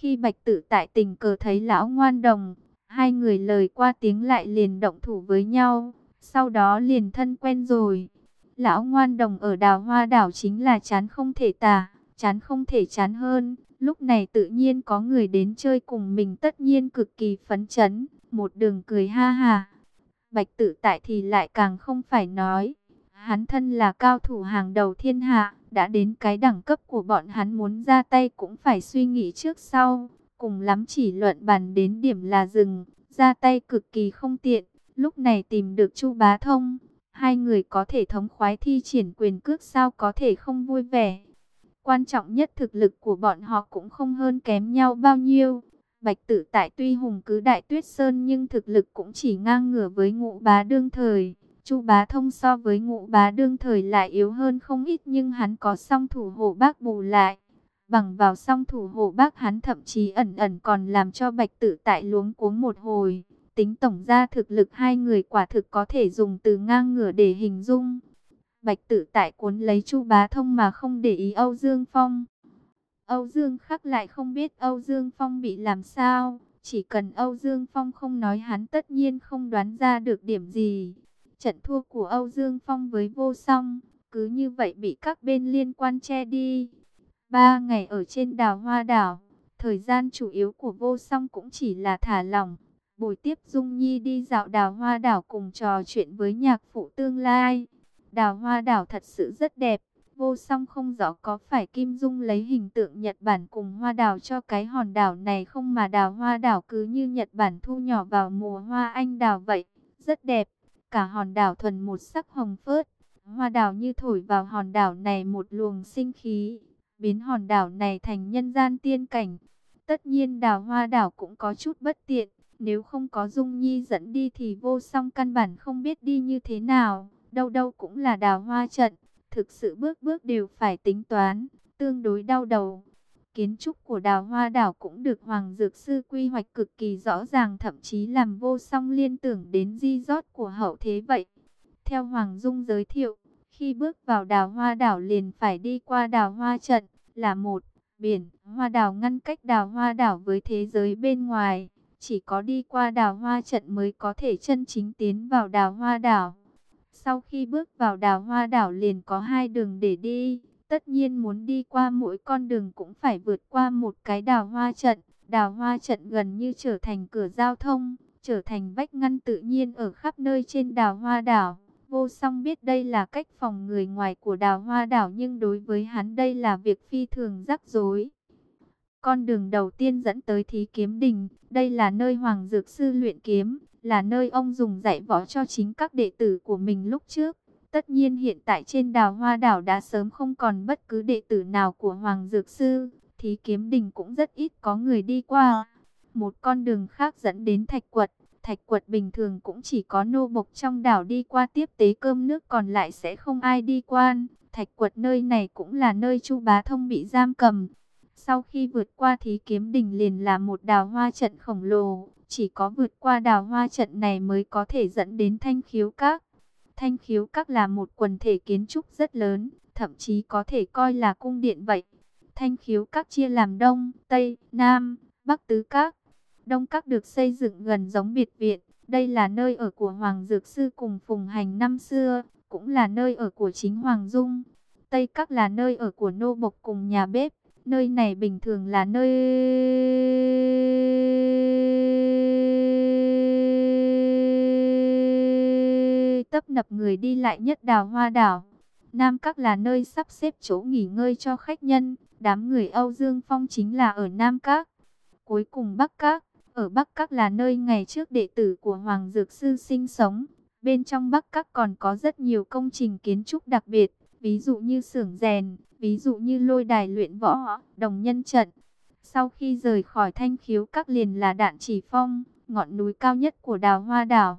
S1: Khi Bạch Tử tại tình cờ thấy lão ngoan đồng, hai người lời qua tiếng lại liền động thủ với nhau, sau đó liền thân quen rồi. Lão ngoan đồng ở đào hoa đảo chính là chán không thể tả, chán không thể chán hơn. Lúc này tự nhiên có người đến chơi cùng mình tất nhiên cực kỳ phấn chấn, một đường cười ha ha. Bạch tự tại thì lại càng không phải nói. Hắn thân là cao thủ hàng đầu thiên hạ, đã đến cái đẳng cấp của bọn hắn muốn ra tay cũng phải suy nghĩ trước sau. Cùng lắm chỉ luận bàn đến điểm là dừng, ra tay cực kỳ không tiện. Lúc này tìm được Chu Bá Thông, hai người có thể thống khoái thi triển quyền cước sao có thể không vui vẻ. Quan trọng nhất thực lực của bọn họ cũng không hơn kém nhau bao nhiêu. Bạch tử tại tuy hùng cứ đại tuyết sơn nhưng thực lực cũng chỉ ngang ngửa với ngũ bá đương thời. Chu bá thông so với ngũ bá đương thời lại yếu hơn không ít nhưng hắn có song thủ hộ bác bù lại. Bằng vào song thủ hộ bác hắn thậm chí ẩn ẩn còn làm cho bạch tử tại luống cuống một hồi. Tính tổng ra thực lực hai người quả thực có thể dùng từ ngang ngửa để hình dung. Bạch tử tại cuốn lấy Chu Bá Thông mà không để ý Âu Dương Phong. Âu Dương khắc lại không biết Âu Dương Phong bị làm sao. Chỉ cần Âu Dương Phong không nói hắn tất nhiên không đoán ra được điểm gì. Trận thua của Âu Dương Phong với vô song, cứ như vậy bị các bên liên quan che đi. Ba ngày ở trên đảo Hoa Đảo, thời gian chủ yếu của vô song cũng chỉ là thả lỏng. Buổi tiếp Dung Nhi đi dạo Đào Hoa Đảo cùng trò chuyện với nhạc phụ tương lai. Đào hoa đảo thật sự rất đẹp. Vô song không rõ có phải Kim Dung lấy hình tượng Nhật Bản cùng hoa đảo cho cái hòn đảo này không mà đào hoa đảo cứ như Nhật Bản thu nhỏ vào mùa hoa anh đào vậy. Rất đẹp. Cả hòn đảo thuần một sắc hồng phớt. Hoa đảo như thổi vào hòn đảo này một luồng sinh khí. Biến hòn đảo này thành nhân gian tiên cảnh. Tất nhiên đào hoa đảo cũng có chút bất tiện. Nếu không có Dung Nhi dẫn đi thì vô song căn bản không biết đi như thế nào đâu đâu cũng là đào hoa trận, thực sự bước bước đều phải tính toán, tương đối đau đầu. Kiến trúc của đào hoa đảo cũng được Hoàng Dược Sư quy hoạch cực kỳ rõ ràng thậm chí làm vô song liên tưởng đến di rót của hậu thế vậy. Theo Hoàng Dung giới thiệu, khi bước vào đào hoa đảo liền phải đi qua đào hoa trận, là một biển hoa đảo ngăn cách đào hoa đảo với thế giới bên ngoài. Chỉ có đi qua đào hoa trận mới có thể chân chính tiến vào đào hoa đảo. Sau khi bước vào đào hoa đảo liền có hai đường để đi. Tất nhiên muốn đi qua mỗi con đường cũng phải vượt qua một cái đào hoa trận. Đào hoa trận gần như trở thành cửa giao thông, trở thành vách ngăn tự nhiên ở khắp nơi trên đào hoa đảo. Vô song biết đây là cách phòng người ngoài của đào hoa đảo nhưng đối với hắn đây là việc phi thường rắc rối. Con đường đầu tiên dẫn tới thí kiếm đình, đây là nơi Hoàng Dược Sư luyện kiếm, là nơi ông dùng dạy võ cho chính các đệ tử của mình lúc trước. Tất nhiên hiện tại trên đào hoa đảo đã sớm không còn bất cứ đệ tử nào của Hoàng Dược Sư, thí kiếm đình cũng rất ít có người đi qua. Một con đường khác dẫn đến thạch quật, thạch quật bình thường cũng chỉ có nô bộc trong đảo đi qua tiếp tế cơm nước còn lại sẽ không ai đi quan. Thạch quật nơi này cũng là nơi Chu Bá Thông bị giam cầm. Sau khi vượt qua thí kiếm đình liền là một đào hoa trận khổng lồ, chỉ có vượt qua đào hoa trận này mới có thể dẫn đến thanh khiếu các. Thanh khiếu các là một quần thể kiến trúc rất lớn, thậm chí có thể coi là cung điện vậy. Thanh khiếu các chia làm Đông, Tây, Nam, Bắc tứ các. Đông các được xây dựng gần giống biệt viện, đây là nơi ở của Hoàng Dược Sư cùng Phùng Hành năm xưa, cũng là nơi ở của chính Hoàng Dung. Tây các là nơi ở của nô bộc cùng nhà bếp, nơi này bình thường là nơi tấp nập người đi lại nhất đào hoa đảo. Nam Các là nơi sắp xếp chỗ nghỉ ngơi cho khách nhân, đám người Âu Dương Phong chính là ở Nam Các. Cuối cùng Bắc Các, ở Bắc Các là nơi ngày trước đệ tử của Hoàng Dược Sư sinh sống. Bên trong Bắc Các còn có rất nhiều công trình kiến trúc đặc biệt, ví dụ như xưởng rèn, ví dụ như lôi đài luyện võ, đồng nhân trận. Sau khi rời khỏi thanh khiếu các liền là đạn chỉ phong, ngọn núi cao nhất của đào hoa đảo.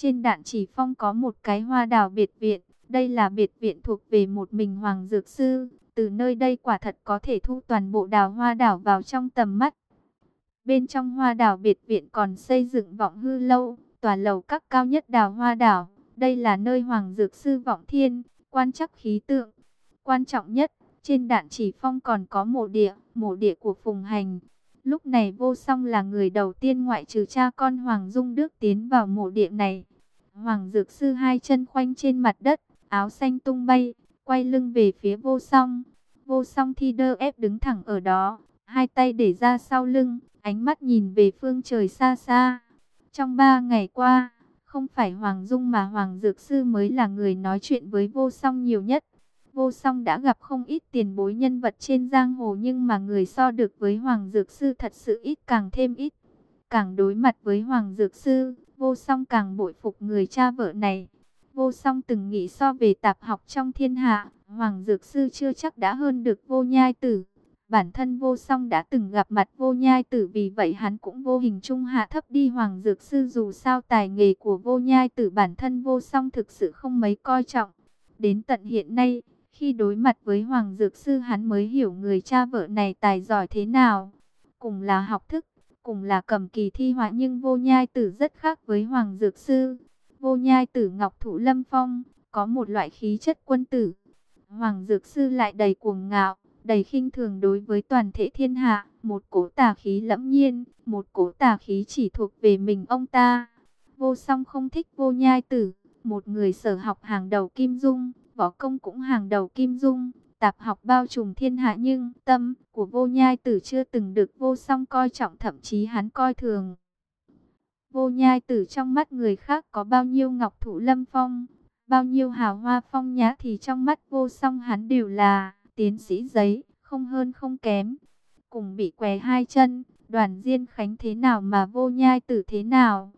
S1: Trên đạn chỉ phong có một cái hoa đào biệt viện. Đây là biệt viện thuộc về một mình Hoàng Dược Sư. từ nơi đây quả thật có thể thu toàn bộ đào hoa đảo vào trong tầm mắt. Bên trong hoa đảo biệt viện còn xây dựng vọng hư lâu, tòa lầu các cao nhất đào hoa đảo. Đây là nơi Hoàng Dược Sư Vọng Thiên, quan chắc khí tượng. Quan trọng nhất, trên đạn chỉ phong còn có mộ địa, mộ địa của Phùng Hành. Lúc này vô song là người đầu tiên ngoại trừ cha con Hoàng Dung Đức tiến vào mộ địa này. Hoàng Dược Sư hai chân khoanh trên mặt đất, áo xanh tung bay, quay lưng về phía vô song. Vô song thi đơ ép đứng thẳng ở đó, hai tay để ra sau lưng, ánh mắt nhìn về phương trời xa xa. Trong ba ngày qua, không phải Hoàng Dung mà Hoàng Dược Sư mới là người nói chuyện với vô song nhiều nhất. Vô song đã gặp không ít tiền bối nhân vật trên giang hồ nhưng mà người so được với Hoàng Dược Sư thật sự ít càng thêm ít. Càng đối mặt với Hoàng Dược Sư, vô song càng bội phục người cha vợ này. Vô song từng nghĩ so về tạp học trong thiên hạ, Hoàng Dược Sư chưa chắc đã hơn được vô nhai tử. Bản thân vô song đã từng gặp mặt vô nhai tử vì vậy hắn cũng vô hình trung hạ thấp đi Hoàng Dược Sư dù sao tài nghề của vô nhai tử bản thân vô song thực sự không mấy coi trọng. Đến tận hiện nay, khi đối mặt với Hoàng Dược Sư hắn mới hiểu người cha vợ này tài giỏi thế nào. Cùng là học thức, cùng là cầm kỳ thi họa nhưng vô nhai tử rất khác với Hoàng Dược Sư. Vô nhai tử Ngọc Thụ Lâm Phong, có một loại khí chất quân tử. Hoàng Dược Sư lại đầy cuồng ngạo, đầy khinh thường đối với toàn thể thiên hạ. Một cổ tà khí lẫm nhiên, một cổ tà khí chỉ thuộc về mình ông ta. Vô song không thích vô nhai tử, một người sở học hàng đầu Kim Dung, võ công cũng hàng đầu Kim Dung. Tạp học bao trùm thiên hạ nhưng tâm của vô nhai tử chưa từng được vô song coi trọng thậm chí hắn coi thường. Vô nhai tử trong mắt người khác có bao nhiêu ngọc thụ lâm phong, bao nhiêu hào hoa phong nhã thì trong mắt vô song hắn đều là tiến sĩ giấy, không hơn không kém. Cùng bị què hai chân, đoàn Diên Khánh thế nào mà vô nhai tử thế nào?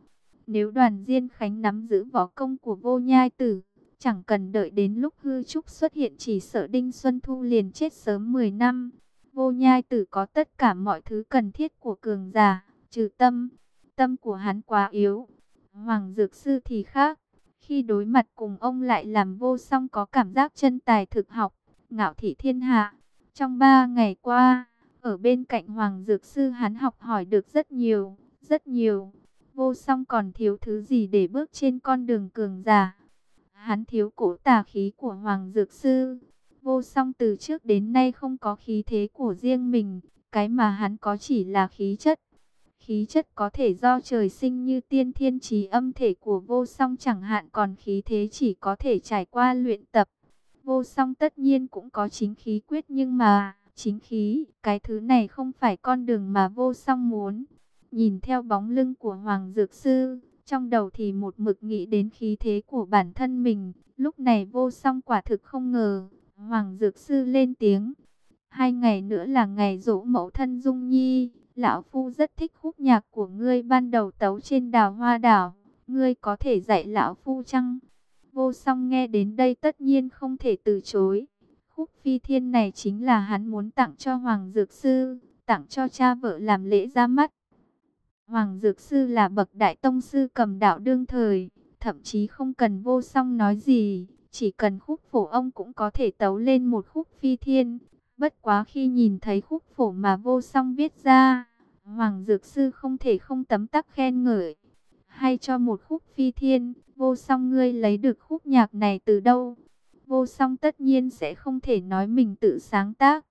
S1: Nếu đoàn Diên Khánh nắm giữ võ công của vô nhai tử, chẳng cần đợi đến lúc hư trúc xuất hiện chỉ sợ Đinh Xuân Thu liền chết sớm 10 năm. Vô nhai tử có tất cả mọi thứ cần thiết của cường giả, trừ tâm. Tâm của hắn quá yếu. Hoàng Dược Sư thì khác. Khi đối mặt cùng ông lại làm vô song có cảm giác chân tài thực học, ngạo thị thiên hạ. Trong ba ngày qua, ở bên cạnh Hoàng Dược Sư hắn học hỏi được rất nhiều, rất nhiều. Vô song còn thiếu thứ gì để bước trên con đường cường giả. Hắn thiếu cổ tà khí của Hoàng Dược Sư. Vô song từ trước đến nay không có khí thế của riêng mình. Cái mà hắn có chỉ là khí chất. Khí chất có thể do trời sinh như tiên thiên trí âm thể của vô song chẳng hạn còn khí thế chỉ có thể trải qua luyện tập. Vô song tất nhiên cũng có chính khí quyết nhưng mà chính khí, cái thứ này không phải con đường mà vô song muốn. Nhìn theo bóng lưng của Hoàng Dược Sư, trong đầu thì một mực nghĩ đến khí thế của bản thân mình. Lúc này vô song quả thực không ngờ, Hoàng Dược Sư lên tiếng. Hai ngày nữa là ngày dỗ mẫu thân Dung Nhi, lão phu rất thích khúc nhạc của ngươi ban đầu tấu trên đào hoa đảo. Ngươi có thể dạy lão phu chăng? Vô song nghe đến đây tất nhiên không thể từ chối. Khúc phi thiên này chính là hắn muốn tặng cho Hoàng Dược Sư, tặng cho cha vợ làm lễ ra mắt. Hoàng Dược Sư là bậc đại tông sư cầm đạo đương thời, thậm chí không cần vô song nói gì, chỉ cần khúc phổ ông cũng có thể tấu lên một khúc phi thiên. Bất quá khi nhìn thấy khúc phổ mà vô song viết ra, Hoàng Dược Sư không thể không tấm tắc khen ngợi. Hay cho một khúc phi thiên, vô song ngươi lấy được khúc nhạc này từ đâu? Vô song tất nhiên sẽ không thể nói mình tự sáng tác.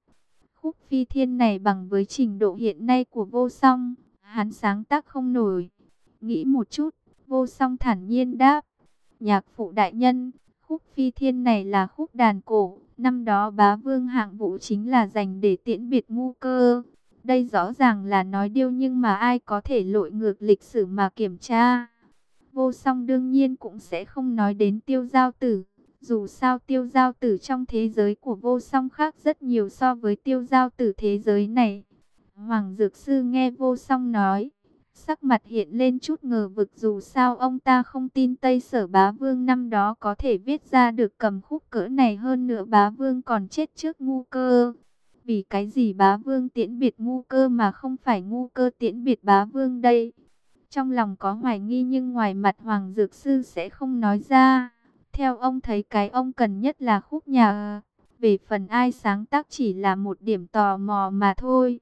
S1: Khúc phi thiên này bằng với trình độ hiện nay của vô song, hắn sáng tác không nổi. Nghĩ một chút, vô song thản nhiên đáp. Nhạc phụ đại nhân, khúc phi thiên này là khúc đàn cổ. Năm đó bá vương hạng vũ chính là dành để tiễn biệt ngu cơ. Đây rõ ràng là nói điêu nhưng mà ai có thể lội ngược lịch sử mà kiểm tra. Vô song đương nhiên cũng sẽ không nói đến tiêu giao tử. Dù sao tiêu giao tử trong thế giới của vô song khác rất nhiều so với tiêu giao tử thế giới này. Hoàng Dược Sư nghe vô song nói, sắc mặt hiện lên chút ngờ vực dù sao ông ta không tin Tây Sở Bá Vương năm đó có thể viết ra được cầm khúc cỡ này hơn nữa Bá Vương còn chết trước ngu cơ. Vì cái gì Bá Vương tiễn biệt ngu cơ mà không phải ngu cơ tiễn biệt Bá Vương đây? Trong lòng có hoài nghi nhưng ngoài mặt Hoàng Dược Sư sẽ không nói ra. Theo ông thấy cái ông cần nhất là khúc nhà Về phần ai sáng tác chỉ là một điểm tò mò mà thôi.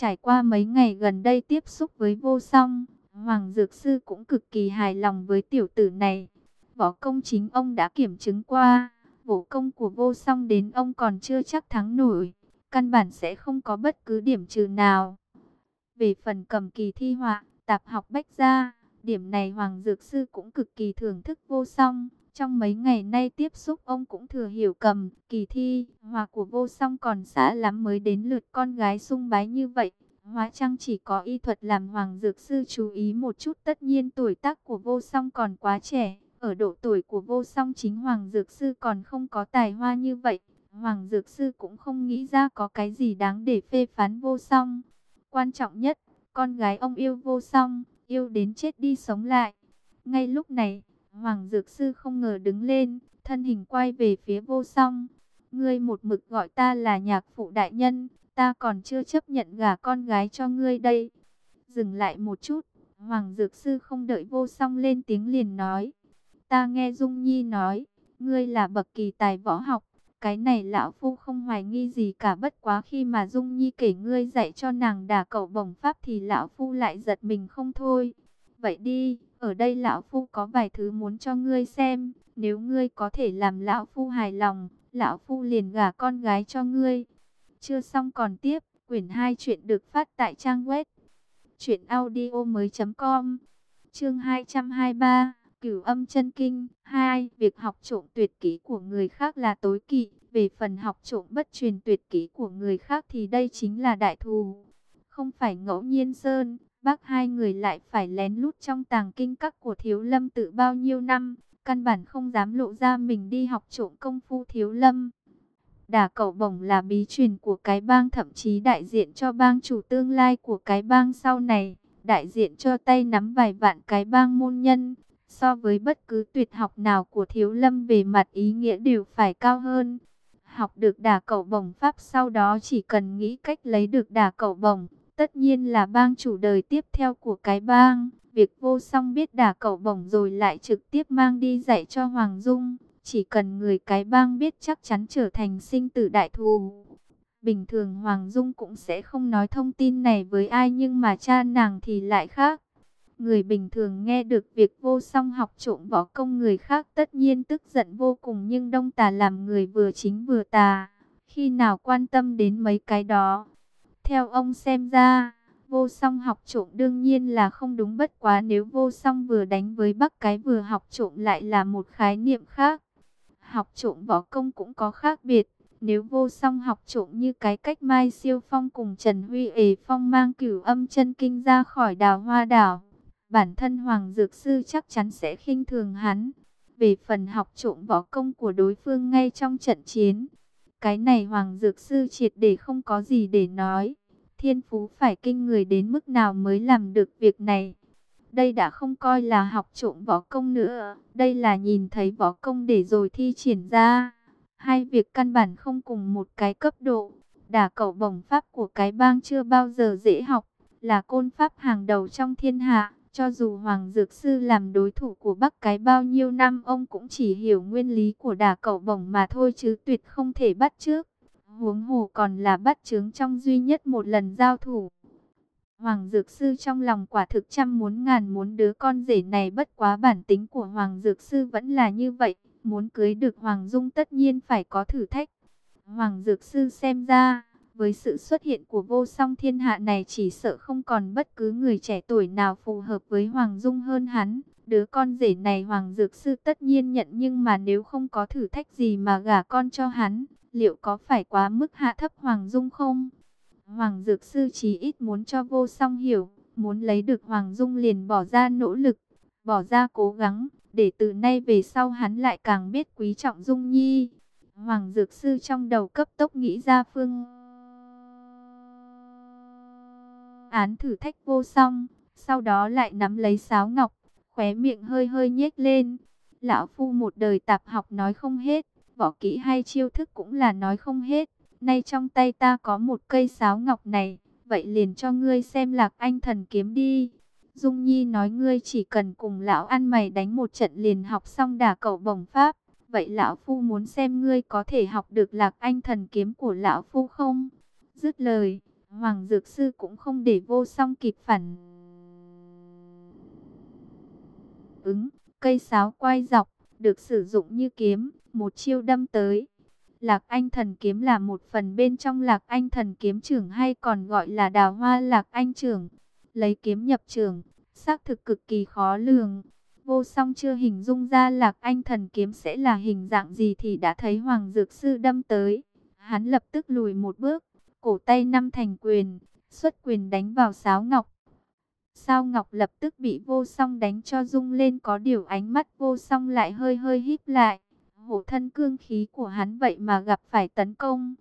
S1: Trải qua mấy ngày gần đây tiếp xúc với vô song, Hoàng Dược Sư cũng cực kỳ hài lòng với tiểu tử này. Võ công chính ông đã kiểm chứng qua, võ công của vô song đến ông còn chưa chắc thắng nổi, căn bản sẽ không có bất cứ điểm trừ nào. Về phần cầm kỳ thi họa, tạp học bách gia, điểm này Hoàng Dược Sư cũng cực kỳ thưởng thức vô song. Trong mấy ngày nay tiếp xúc ông cũng thừa hiểu cầm, kỳ thi, hòa của vô song còn xã lắm mới đến lượt con gái sung bái như vậy. Hóa chăng chỉ có y thuật làm Hoàng Dược Sư chú ý một chút tất nhiên tuổi tác của vô song còn quá trẻ. Ở độ tuổi của vô song chính Hoàng Dược Sư còn không có tài hoa như vậy. Hoàng Dược Sư cũng không nghĩ ra có cái gì đáng để phê phán vô song. Quan trọng nhất, con gái ông yêu vô song, yêu đến chết đi sống lại. Ngay lúc này, Hoàng Dược Sư không ngờ đứng lên, thân hình quay về phía vô song. Ngươi một mực gọi ta là nhạc phụ đại nhân, ta còn chưa chấp nhận gả con gái cho ngươi đây. Dừng lại một chút, Hoàng Dược Sư không đợi vô song lên tiếng liền nói. Ta nghe Dung Nhi nói, ngươi là bậc kỳ tài võ học, cái này lão phu không hoài nghi gì cả bất quá khi mà Dung Nhi kể ngươi dạy cho nàng đả cậu bổng pháp thì lão phu lại giật mình không thôi. Vậy đi, ở đây lão phu có vài thứ muốn cho ngươi xem, nếu ngươi có thể làm lão phu hài lòng, lão phu liền gả con gái cho ngươi. Chưa xong còn tiếp, quyển 2 chuyện được phát tại trang web truyệnaudiomoi.com. Chương 223, Cửu Âm Chân Kinh 2, việc học trộm tuyệt kỹ của người khác là tối kỵ, về phần học trộm bất truyền tuyệt kỹ của người khác thì đây chính là đại thù. Không phải ngẫu nhiên sơn, bác hai người lại phải lén lút trong tàng kinh các của Thiếu Lâm tự bao nhiêu năm, căn bản không dám lộ ra mình đi học trộm công phu Thiếu Lâm. Đả cậu bổng là bí truyền của cái bang thậm chí đại diện cho bang chủ tương lai của cái bang sau này, đại diện cho tay nắm vài vạn cái bang môn nhân. So với bất cứ tuyệt học nào của Thiếu Lâm về mặt ý nghĩa đều phải cao hơn. Học được đả cậu bổng pháp sau đó chỉ cần nghĩ cách lấy được đả cậu bổng, tất nhiên là bang chủ đời tiếp theo của cái bang. Việc vô song biết đả cậu bổng rồi lại trực tiếp mang đi dạy cho Hoàng Dung. Chỉ cần người cái bang biết chắc chắn trở thành sinh tử đại thù. Bình thường Hoàng Dung cũng sẽ không nói thông tin này với ai nhưng mà cha nàng thì lại khác. Người bình thường nghe được việc vô song học trộm võ công người khác tất nhiên tức giận vô cùng nhưng đông tà làm người vừa chính vừa tà. Khi nào quan tâm đến mấy cái đó. Theo ông xem ra, vô song học trộm đương nhiên là không đúng bất quá nếu vô song vừa đánh với bắc cái vừa học trộm lại là một khái niệm khác học trộm võ công cũng có khác biệt. Nếu vô song học trộm như cái cách Mai Siêu Phong cùng Trần Huy ế Phong mang cửu âm chân kinh ra khỏi đào hoa đảo, bản thân Hoàng Dược Sư chắc chắn sẽ khinh thường hắn. Về phần học trộm võ công của đối phương ngay trong trận chiến, cái này Hoàng Dược Sư triệt để không có gì để nói. Thiên phú phải kinh người đến mức nào mới làm được việc này. Đây đã không coi là học trộm võ công nữa, đây là nhìn thấy võ công để rồi thi triển ra. Hai việc căn bản không cùng một cái cấp độ. Đả cậu bổng pháp của cái bang chưa bao giờ dễ học, là côn pháp hàng đầu trong thiên hạ. Cho dù Hoàng Dược Sư làm đối thủ của Bắc cái bao nhiêu năm ông cũng chỉ hiểu nguyên lý của đả cậu bổng mà thôi chứ tuyệt không thể bắt trước. Huống hồ còn là bắt chướng trong duy nhất một lần giao thủ. Hoàng Dược Sư trong lòng quả thực trăm muốn ngàn muốn đứa con rể này bất quá bản tính của Hoàng Dược Sư vẫn là như vậy. Muốn cưới được Hoàng Dung tất nhiên phải có thử thách. Hoàng Dược Sư xem ra, với sự xuất hiện của vô song thiên hạ này chỉ sợ không còn bất cứ người trẻ tuổi nào phù hợp với Hoàng Dung hơn hắn. Đứa con rể này Hoàng Dược Sư tất nhiên nhận nhưng mà nếu không có thử thách gì mà gả con cho hắn, liệu có phải quá mức hạ thấp Hoàng Dung không? Hoàng Dược Sư chỉ ít muốn cho vô song hiểu, muốn lấy được Hoàng Dung liền bỏ ra nỗ lực, bỏ ra cố gắng, để từ nay về sau hắn lại càng biết quý trọng Dung Nhi. Hoàng Dược Sư trong đầu cấp tốc nghĩ ra phương án thử thách vô song, sau đó lại nắm lấy sáo ngọc, khóe miệng hơi hơi nhếch lên. Lão Phu một đời tạp học nói không hết, võ kỹ hay chiêu thức cũng là nói không hết. Nay trong tay ta có một cây sáo ngọc này, vậy liền cho ngươi xem lạc anh thần kiếm đi. Dung Nhi nói ngươi chỉ cần cùng lão ăn mày đánh một trận liền học xong đả cậu bổng pháp. Vậy lão phu muốn xem ngươi có thể học được lạc anh thần kiếm của lão phu không? Dứt lời, Hoàng Dược Sư cũng không để vô song kịp phản. Ứng, cây sáo quay dọc, được sử dụng như kiếm, một chiêu đâm tới. Lạc Anh thần kiếm là một phần bên trong Lạc Anh thần kiếm trưởng hay còn gọi là đào hoa Lạc Anh trưởng. Lấy kiếm nhập trường, xác thực cực kỳ khó lường. Vô song chưa hình dung ra Lạc Anh thần kiếm sẽ là hình dạng gì thì đã thấy Hoàng Dược Sư đâm tới. Hắn lập tức lùi một bước, cổ tay năm thành quyền, xuất quyền đánh vào sáo ngọc. Sao Ngọc lập tức bị vô song đánh cho rung lên có điều ánh mắt vô song lại hơi hơi híp lại. Hổ thân cương khí của hắn vậy mà gặp phải tấn công.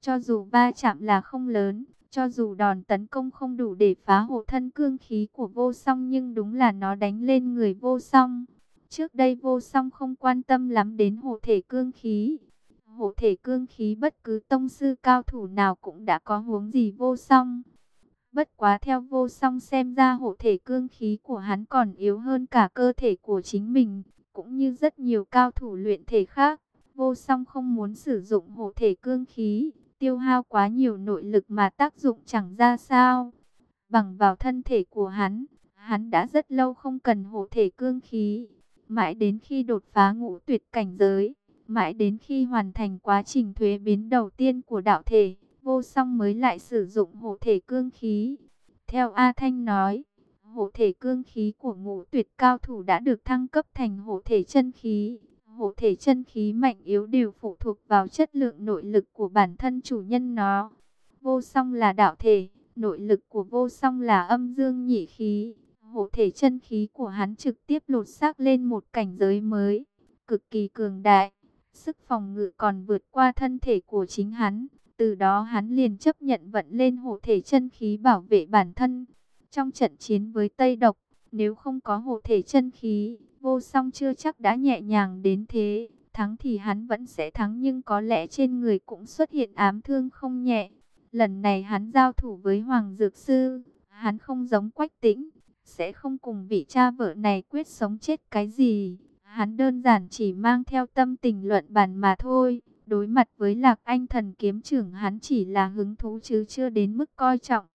S1: Cho dù ba chạm là không lớn, cho dù đòn tấn công không đủ để phá hộ thân cương khí của vô song nhưng đúng là nó đánh lên người vô song. Trước đây vô song không quan tâm lắm đến hộ thể cương khí. Hộ thể cương khí bất cứ tông sư cao thủ nào cũng đã có huống gì vô song. Bất quá theo vô song xem ra hộ thể cương khí của hắn còn yếu hơn cả cơ thể của chính mình, cũng như rất nhiều cao thủ luyện thể khác. Vô song không muốn sử dụng hộ thể cương khí, tiêu hao quá nhiều nội lực mà tác dụng chẳng ra sao. Bằng vào thân thể của hắn, hắn đã rất lâu không cần hộ thể cương khí. Mãi đến khi đột phá ngũ tuyệt cảnh giới, mãi đến khi hoàn thành quá trình thuế biến đầu tiên của đạo thể, vô song mới lại sử dụng hộ thể cương khí. Theo A Thanh nói, hộ thể cương khí của ngũ tuyệt cao thủ đã được thăng cấp thành hộ thể chân khí. Hộ thể chân khí mạnh yếu đều phụ thuộc vào chất lượng nội lực của bản thân chủ nhân nó. Vô song là đạo thể, nội lực của vô song là âm dương nhị khí. Hộ thể chân khí của hắn trực tiếp lột xác lên một cảnh giới mới, cực kỳ cường đại. Sức phòng ngự còn vượt qua thân thể của chính hắn. Từ đó hắn liền chấp nhận vận lên hộ thể chân khí bảo vệ bản thân. Trong trận chiến với Tây Độc, nếu không có hộ thể chân khí, vô song chưa chắc đã nhẹ nhàng đến thế. Thắng thì hắn vẫn sẽ thắng nhưng có lẽ trên người cũng xuất hiện ám thương không nhẹ. Lần này hắn giao thủ với Hoàng Dược Sư, hắn không giống quách tĩnh, sẽ không cùng vị cha vợ này quyết sống chết cái gì. Hắn đơn giản chỉ mang theo tâm tình luận bàn mà thôi. Đối mặt với Lạc Anh thần kiếm trưởng, hắn chỉ là hứng thú chứ chưa đến mức coi trọng.